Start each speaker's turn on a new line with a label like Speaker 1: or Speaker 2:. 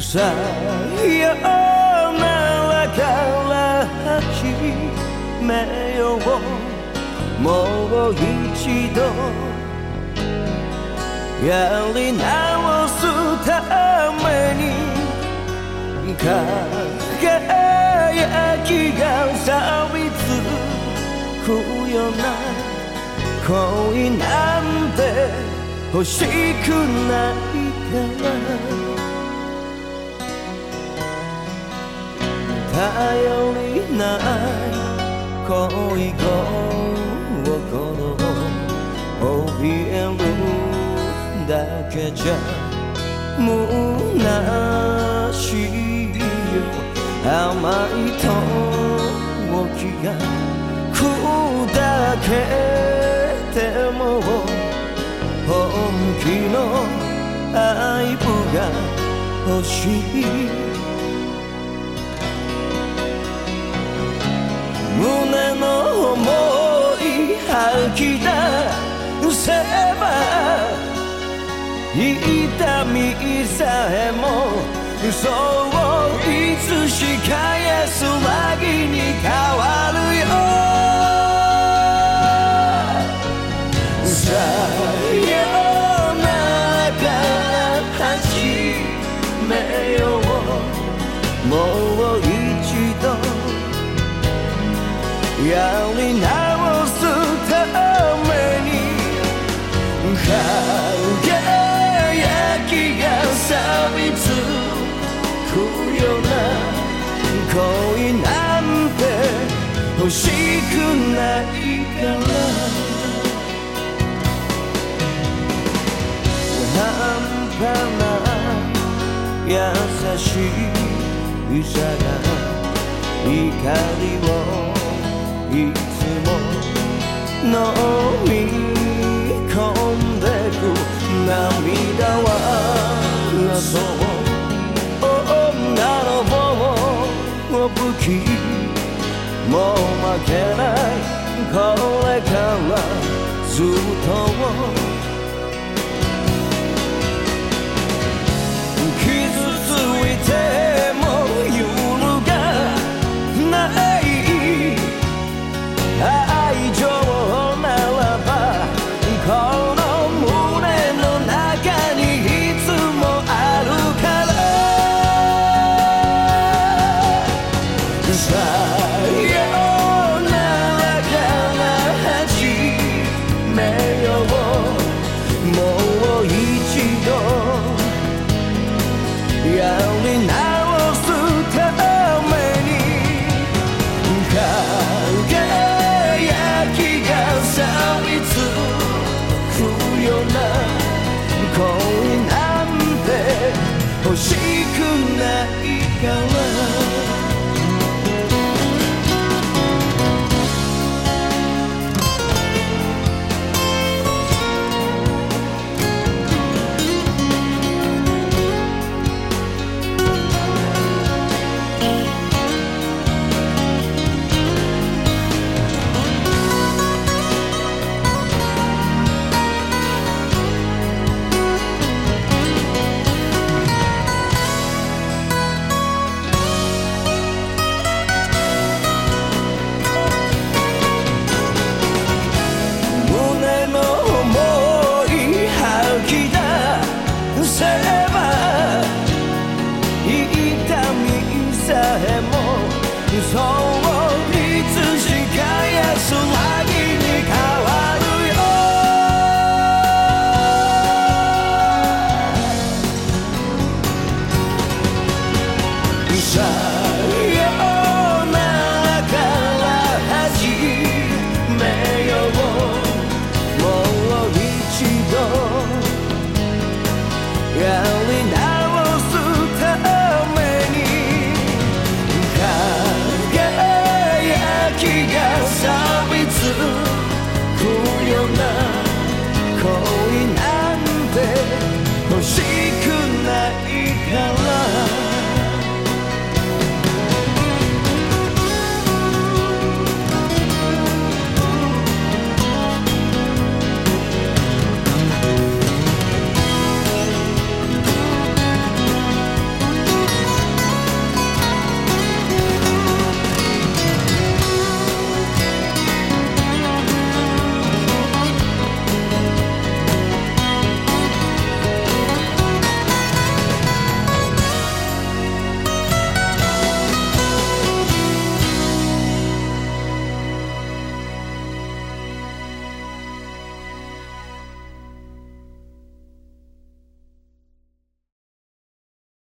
Speaker 1: さよならから始めようもう一度やり直すために輝きが錆びつくような恋なんて欲しくないから。頼りない恋心を怯えるだけじゃ虚しいよ甘いと気が砕けても本気の愛撫が欲しい。吐き出せば痛みさえも嘘をいつしか欲しくないから。半端な優しいさが怒りをいつも飲み込んでく涙はそう女の棒を武器もう負けない。これからずっとさ